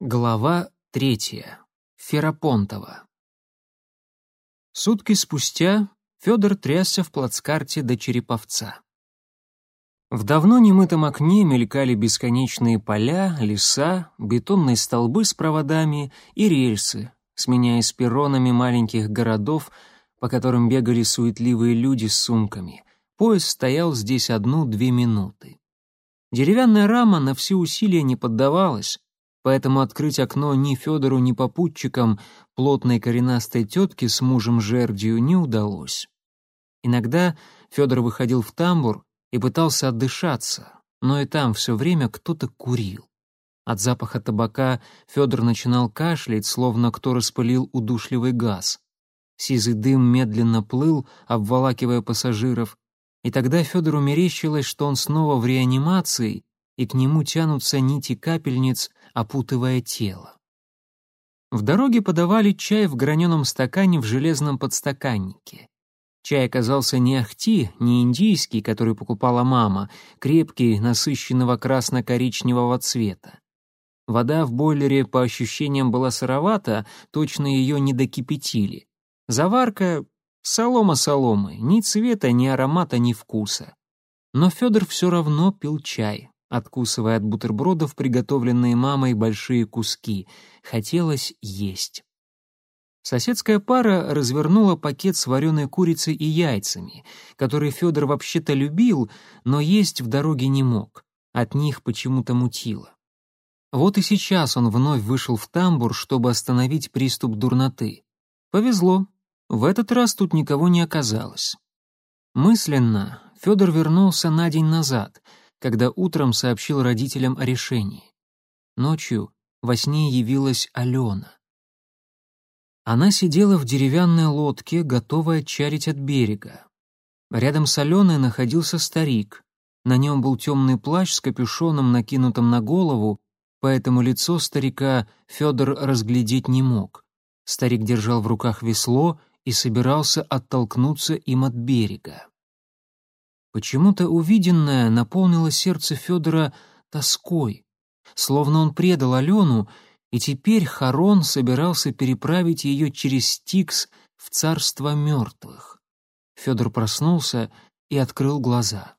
Глава третья. Ферапонтова. Сутки спустя Федор трясся в плацкарте до Череповца. В давно немытом окне мелькали бесконечные поля, леса, бетонные столбы с проводами и рельсы, сменяясь перронами маленьких городов, по которым бегали суетливые люди с сумками. Поезд стоял здесь одну-две минуты. Деревянная рама на все усилия не поддавалась, поэтому открыть окно ни Федору, ни попутчикам плотной коренастой тетки с мужем жердью не удалось. Иногда Федор выходил в тамбур и пытался отдышаться, но и там все время кто-то курил. От запаха табака Федор начинал кашлять, словно кто распылил удушливый газ. Сизый дым медленно плыл, обволакивая пассажиров, и тогда Федору мерещилось, что он снова в реанимации, и к нему тянутся нити капельниц, опутывая тело. В дороге подавали чай в граненом стакане в железном подстаканнике. Чай оказался не ахти, не индийский, который покупала мама, крепкий, насыщенного красно-коричневого цвета. Вода в бойлере, по ощущениям, была сыровата, точно ее не докипятили. Заварка — солома соломы, ни цвета, ни аромата, ни вкуса. Но Федор все равно пил чай, откусывая от бутербродов приготовленные мамой большие куски. Хотелось есть. Соседская пара развернула пакет с вареной курицей и яйцами, который Федор вообще-то любил, но есть в дороге не мог. От них почему-то мутило. Вот и сейчас он вновь вышел в тамбур, чтобы остановить приступ дурноты. Повезло. В этот раз тут никого не оказалось. Мысленно Федор вернулся на день назад — когда утром сообщил родителям о решении. Ночью во сне явилась Алена. Она сидела в деревянной лодке, готовая чарить от берега. Рядом с Аленой находился старик. На нем был темный плащ с капюшоном, накинутым на голову, поэтому лицо старика Федор разглядеть не мог. Старик держал в руках весло и собирался оттолкнуться им от берега. Почему-то увиденное наполнило сердце Федора тоской, словно он предал Алену, и теперь Харон собирался переправить ее через Стикс в царство мертвых. Федор проснулся и открыл глаза.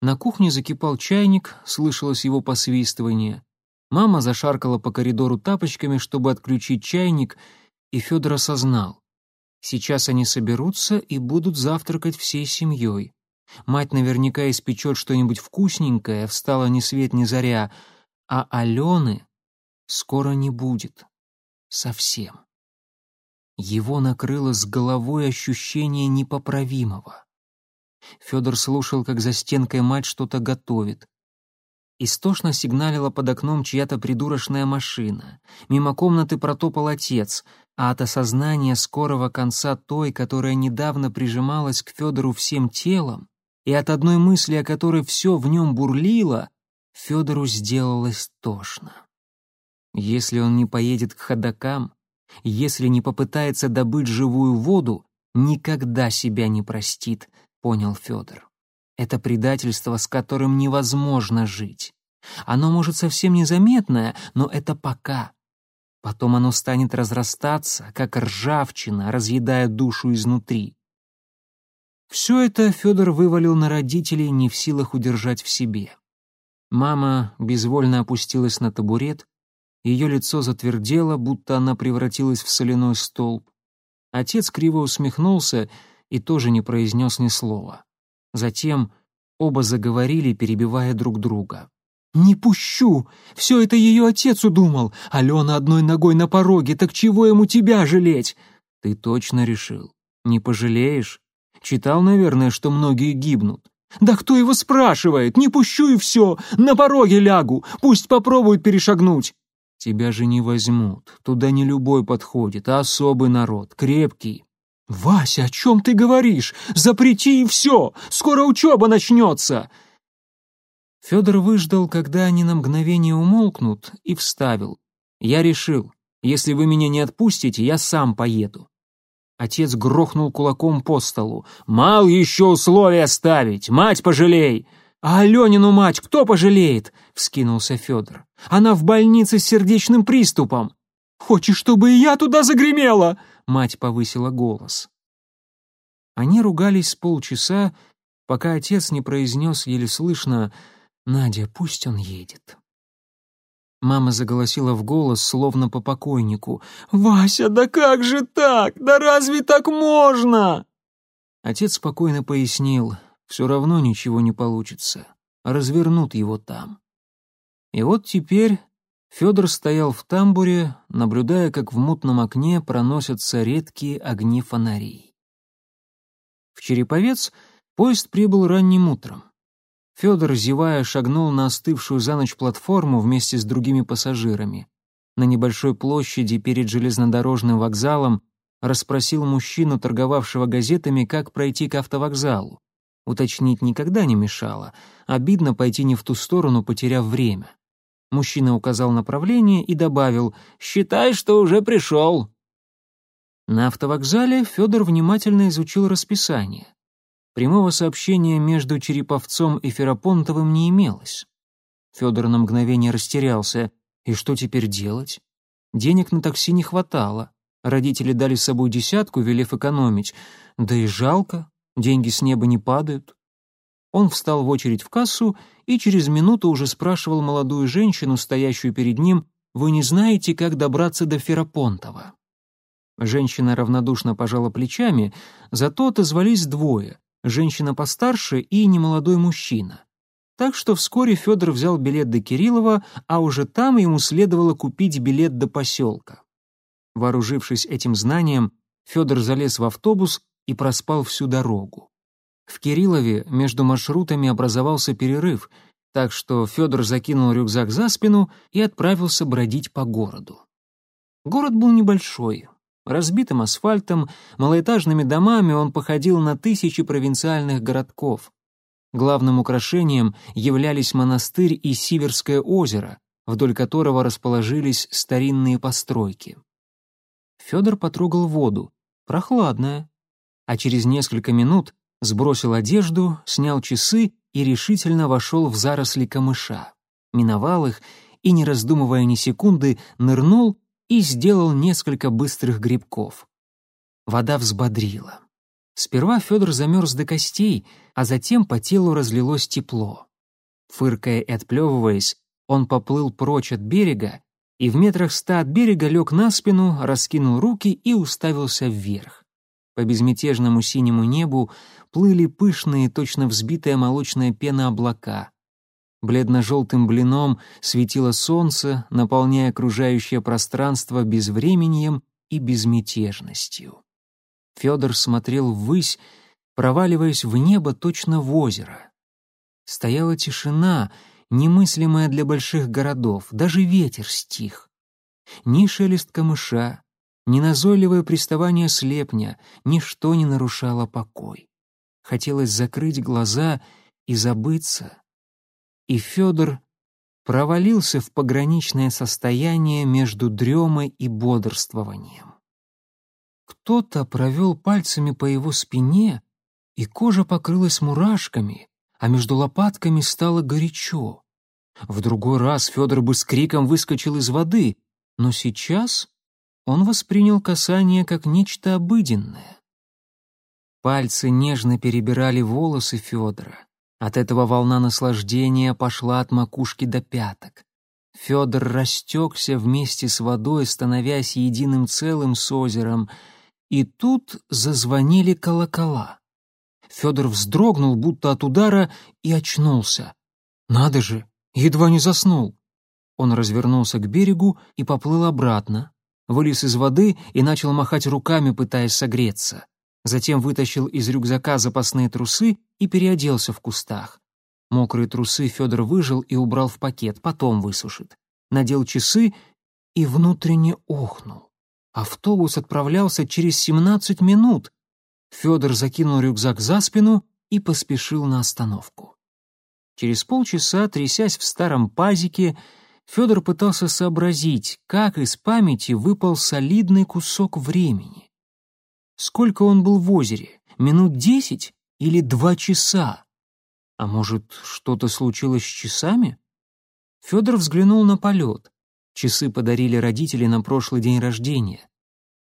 На кухне закипал чайник, слышалось его посвистывание. Мама зашаркала по коридору тапочками, чтобы отключить чайник, и Федор осознал. Сейчас они соберутся и будут завтракать всей семьей. Мать наверняка испечет что-нибудь вкусненькое, встала ни свет ни заря, а Алены скоро не будет. Совсем. Его накрыло с головой ощущение непоправимого. Федор слушал, как за стенкой мать что-то готовит. Истошно сигналила под окном чья-то придурочная машина. Мимо комнаты протопал отец, а от осознания скорого конца той, которая недавно прижималась к Федору всем телом, и от одной мысли, о которой все в нем бурлило, Федору сделалось тошно. Если он не поедет к ходокам, если не попытается добыть живую воду, никогда себя не простит, понял Федор. Это предательство, с которым невозможно жить. Оно может совсем незаметное, но это пока. Потом оно станет разрастаться, как ржавчина, разъедая душу изнутри. Все это Федор вывалил на родителей, не в силах удержать в себе. Мама безвольно опустилась на табурет, ее лицо затвердело, будто она превратилась в соляной столб. Отец криво усмехнулся и тоже не произнес ни слова. Затем оба заговорили, перебивая друг друга. «Не пущу! Все это ее отец удумал! Алена одной ногой на пороге, так чего ему тебя жалеть?» «Ты точно решил? Не пожалеешь?» Читал, наверное, что многие гибнут. «Да кто его спрашивает? Не пущу и все! На пороге лягу! Пусть попробуют перешагнуть!» «Тебя же не возьмут. Туда не любой подходит, а особый народ, крепкий». «Вася, о чем ты говоришь? Запрети и все! Скоро учеба начнется!» Федор выждал, когда они на мгновение умолкнут, и вставил. «Я решил, если вы меня не отпустите, я сам поеду. Отец грохнул кулаком по столу. «Мал еще условия ставить! Мать пожалей!» А Аленину мать кто пожалеет?» — вскинулся Федор. «Она в больнице с сердечным приступом». «Хочешь, чтобы и я туда загремела?» — мать повысила голос. Они ругались полчаса, пока отец не произнес еле слышно «Надя, пусть он едет». Мама заголосила в голос, словно по покойнику. «Вася, да как же так? Да разве так можно?» Отец спокойно пояснил, все равно ничего не получится. Развернут его там. И вот теперь Федор стоял в тамбуре, наблюдая, как в мутном окне проносятся редкие огни фонарей. В Череповец поезд прибыл ранним утром. Федор, зевая, шагнул на остывшую за ночь платформу вместе с другими пассажирами. На небольшой площади перед железнодорожным вокзалом расспросил мужчину, торговавшего газетами, как пройти к автовокзалу. Уточнить никогда не мешало. Обидно пойти не в ту сторону, потеряв время. Мужчина указал направление и добавил «Считай, что уже пришел». На автовокзале Федор внимательно изучил расписание. Прямого сообщения между Череповцом и Ферапонтовым не имелось. Федор на мгновение растерялся. И что теперь делать? Денег на такси не хватало. Родители дали с собой десятку, велев экономить. Да и жалко, деньги с неба не падают. Он встал в очередь в кассу и через минуту уже спрашивал молодую женщину, стоящую перед ним, «Вы не знаете, как добраться до Ферапонтова?» Женщина равнодушно пожала плечами, зато отозвались двое — женщина постарше и немолодой мужчина. Так что вскоре Федор взял билет до Кириллова, а уже там ему следовало купить билет до поселка. Вооружившись этим знанием, Федор залез в автобус и проспал всю дорогу. В Кириллове между маршрутами образовался перерыв, так что Федор закинул рюкзак за спину и отправился бродить по городу. Город был небольшой. Разбитым асфальтом, малоэтажными домами он походил на тысячи провинциальных городков. Главным украшением являлись монастырь и Сиверское озеро, вдоль которого расположились старинные постройки. Федор потрогал воду. Прохладная. А через несколько минут сбросил одежду, снял часы и решительно вошел в заросли камыша. Миновал их и, не раздумывая ни секунды, нырнул и сделал несколько быстрых грибков. Вода взбодрила. Сперва Федор замерз до костей, а затем по телу разлилось тепло. Фыркая и отплевываясь, он поплыл прочь от берега и в метрах ста от берега лег на спину, раскинул руки и уставился вверх. По безмятежному синему небу плыли пышные, точно взбитая молочная пена облака. Бледно-желтым блином светило солнце, наполняя окружающее пространство безвременьем и безмятежностью. Федор смотрел ввысь, проваливаясь в небо точно в озеро. Стояла тишина — немыслимое для больших городов, даже ветер стих. Ни шелест камыша, ни назойливое приставание слепня, ничто не нарушало покой. Хотелось закрыть глаза и забыться. И Федор провалился в пограничное состояние между дремой и бодрствованием. Кто-то провел пальцами по его спине, и кожа покрылась мурашками, а между лопатками стало горячо. В другой раз Федор бы с криком выскочил из воды, но сейчас он воспринял касание как нечто обыденное. Пальцы нежно перебирали волосы Федора. От этого волна наслаждения пошла от макушки до пяток. Федор растекся вместе с водой, становясь единым целым с озером, и тут зазвонили колокола. Федор вздрогнул, будто от удара, и очнулся. Надо же, едва не заснул. Он развернулся к берегу и поплыл обратно, вылез из воды и начал махать руками, пытаясь согреться. Затем вытащил из рюкзака запасные трусы и переоделся в кустах. Мокрые трусы Федор выжил и убрал в пакет, потом высушит. Надел часы и внутренне охнул. Автобус отправлялся через 17 минут, Федор закинул рюкзак за спину и поспешил на остановку. Через полчаса, трясясь в старом пазике, Федор пытался сообразить, как из памяти выпал солидный кусок времени. Сколько он был в озере? Минут десять или два часа? А может, что-то случилось с часами? Федор взглянул на полет. Часы подарили родители на прошлый день рождения.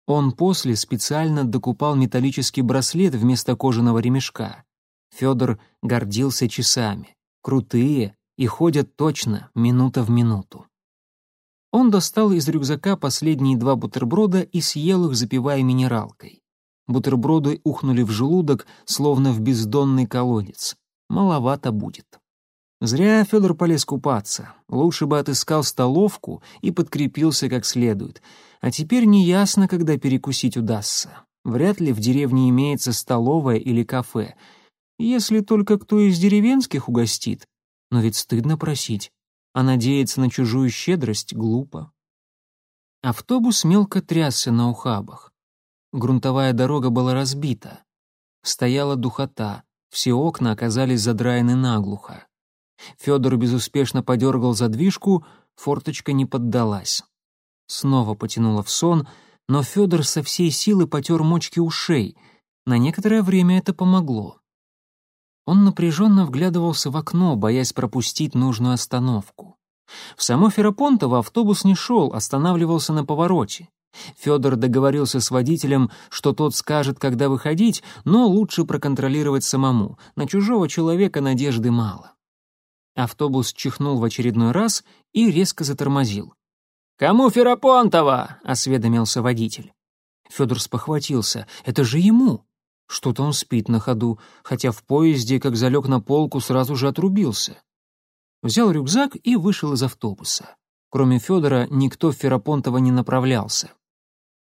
Он после специально докупал металлический браслет вместо кожаного ремешка. Федор гордился часами. Крутые и ходят точно, минута в минуту. Он достал из рюкзака последние два бутерброда и съел их, запивая минералкой. Бутерброды ухнули в желудок, словно в бездонный колодец. Маловато будет. Зря Федор полез купаться. Лучше бы отыскал столовку и подкрепился как следует. А теперь неясно, когда перекусить удастся. Вряд ли в деревне имеется столовая или кафе. Если только кто из деревенских угостит. Но ведь стыдно просить. А надеяться на чужую щедрость глупо. Автобус мелко трясся на ухабах. Грунтовая дорога была разбита. Стояла духота, все окна оказались задраены наглухо. Федор безуспешно подергал задвижку, форточка не поддалась. Снова потянуло в сон, но Федор со всей силы потер мочки ушей. На некоторое время это помогло. Он напряженно вглядывался в окно, боясь пропустить нужную остановку. В само Ферапонтово автобус не шел, останавливался на повороте. Федор договорился с водителем, что тот скажет, когда выходить, но лучше проконтролировать самому. На чужого человека надежды мало. Автобус чихнул в очередной раз и резко затормозил. «Кому Ферапонтова?» — осведомился водитель. Федор спохватился. «Это же ему!» Что-то он спит на ходу, хотя в поезде, как залег на полку, сразу же отрубился. Взял рюкзак и вышел из автобуса. Кроме Федора, никто в Ферапонтово не направлялся.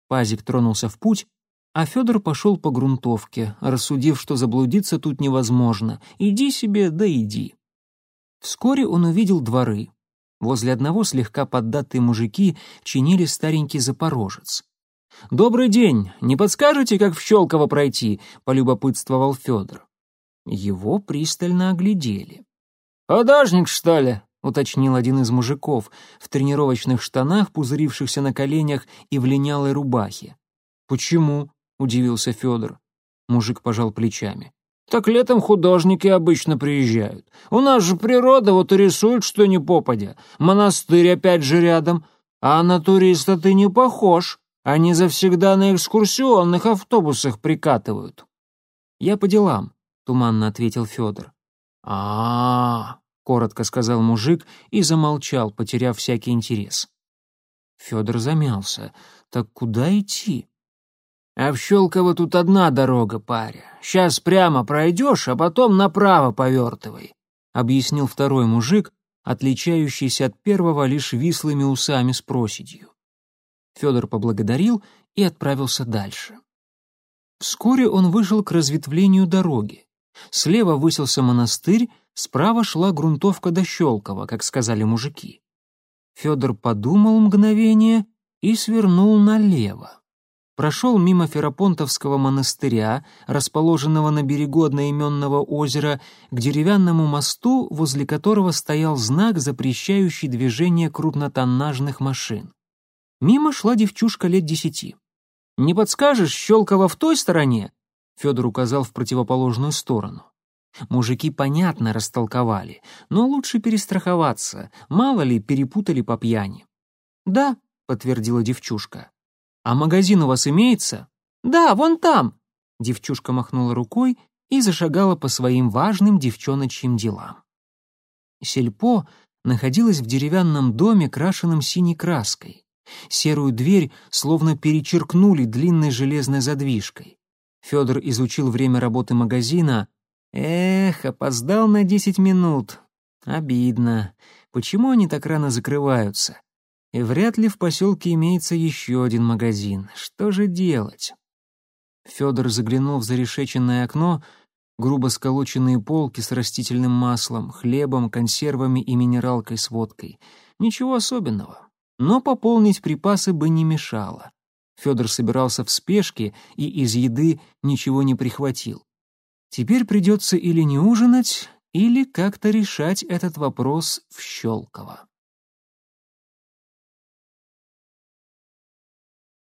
Пазик тронулся в путь, а Федор пошел по грунтовке, рассудив, что заблудиться тут невозможно. Иди себе, да иди. Вскоре он увидел дворы. Возле одного слегка поддатые мужики чинили старенький запорожец. «Добрый день! Не подскажете, как в Щелково пройти?» — полюбопытствовал Федор. Его пристально оглядели. «Художник, что ли?» — уточнил один из мужиков в тренировочных штанах, пузырившихся на коленях и в линялой рубахе. «Почему?» — удивился Федор. Мужик пожал плечами. Так летом художники обычно приезжают. У нас же природа вот и рисует, что не попадя. Монастырь опять же рядом. А на туриста ты не похож. Они завсегда на экскурсионных автобусах прикатывают. Я по делам, туманно ответил Федор. А, -а, -а коротко сказал мужик и замолчал, потеряв всякий интерес. Федор замялся. Так куда идти? А в Щелково тут одна дорога, паря. Сейчас прямо пройдешь, а потом направо повертывай», — объяснил второй мужик, отличающийся от первого лишь вислыми усами с проседью. Федор поблагодарил и отправился дальше. Вскоре он вышел к разветвлению дороги. Слева высился монастырь, справа шла грунтовка до Щелкова, как сказали мужики. Федор подумал мгновение и свернул налево прошел мимо Ферапонтовского монастыря, расположенного на берегу одноименного озера, к деревянному мосту, возле которого стоял знак, запрещающий движение крупнотоннажных машин. Мимо шла девчушка лет десяти. «Не подскажешь, Щелково в той стороне?» Федор указал в противоположную сторону. Мужики понятно растолковали, но лучше перестраховаться, мало ли перепутали по пьяни. «Да», — подтвердила девчушка. «А магазин у вас имеется?» «Да, вон там!» Девчушка махнула рукой и зашагала по своим важным девчоночьим делам. Сельпо находилось в деревянном доме, крашенном синей краской. Серую дверь словно перечеркнули длинной железной задвижкой. Федор изучил время работы магазина. Эх, опоздал на десять минут. Обидно. Почему они так рано закрываются? И вряд ли в поселке имеется еще один магазин. Что же делать? Федор заглянул в зарешеченное окно, грубо сколоченные полки с растительным маслом, хлебом, консервами и минералкой с водкой. Ничего особенного. Но пополнить припасы бы не мешало. Федор собирался в спешке и из еды ничего не прихватил. Теперь придется или не ужинать, или как-то решать этот вопрос в Щелково.